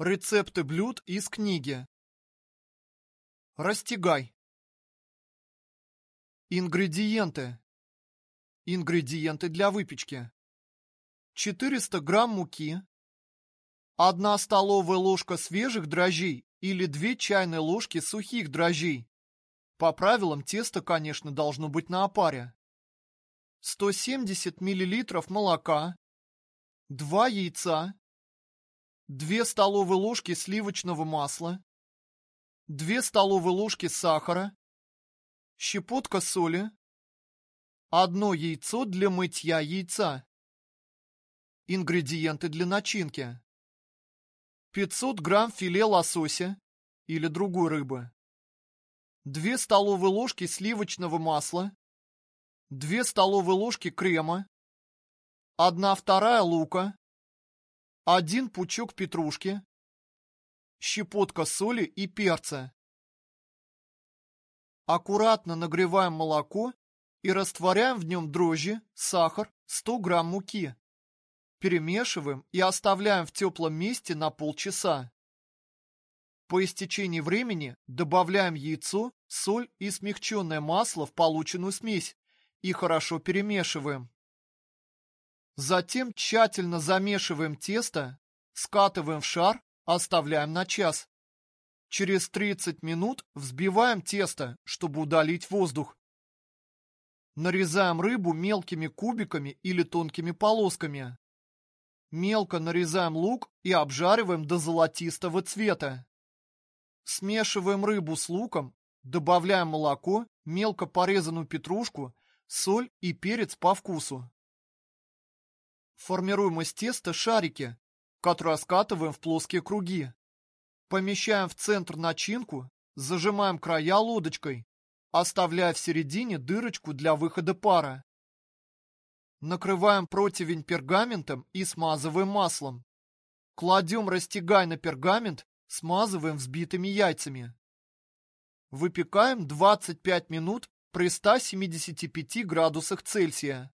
Рецепты блюд из книги. Растягай. Ингредиенты. Ингредиенты для выпечки. 400 грамм муки. 1 столовая ложка свежих дрожжей или 2 чайные ложки сухих дрожжей. По правилам тесто, конечно, должно быть на опаре. 170 миллилитров молока. 2 яйца. 2 столовые ложки сливочного масла, 2 столовые ложки сахара, щепотка соли, одно яйцо для мытья яйца. Ингредиенты для начинки. 500 грамм филе лосося или другой рыбы, 2 столовые ложки сливочного масла, 2 столовые ложки крема, 1 вторая лука, один пучок петрушки, щепотка соли и перца. Аккуратно нагреваем молоко и растворяем в нем дрожжи, сахар, 100 грамм муки. Перемешиваем и оставляем в теплом месте на полчаса. По истечении времени добавляем яйцо, соль и смягченное масло в полученную смесь и хорошо перемешиваем. Затем тщательно замешиваем тесто, скатываем в шар, оставляем на час. Через 30 минут взбиваем тесто, чтобы удалить воздух. Нарезаем рыбу мелкими кубиками или тонкими полосками. Мелко нарезаем лук и обжариваем до золотистого цвета. Смешиваем рыбу с луком, добавляем молоко, мелко порезанную петрушку, соль и перец по вкусу. Формируем из теста шарики, которые скатываем в плоские круги. Помещаем в центр начинку, зажимаем края лодочкой, оставляя в середине дырочку для выхода пара. Накрываем противень пергаментом и смазываем маслом. Кладем растягай на пергамент, смазываем взбитыми яйцами. Выпекаем 25 минут при 175 градусах Цельсия.